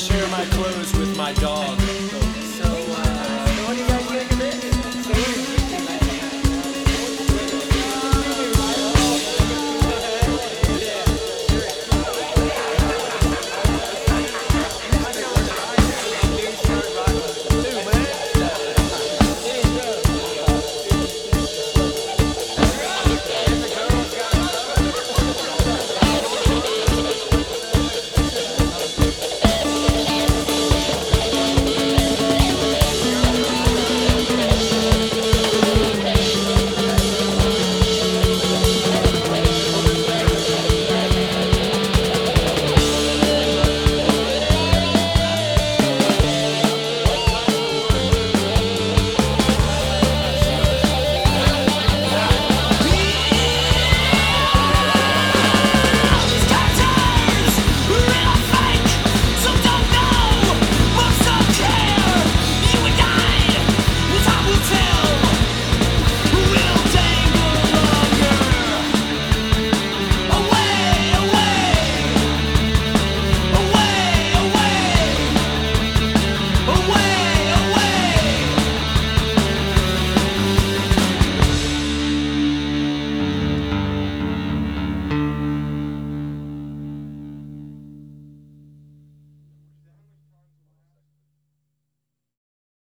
share my clothes with my dog.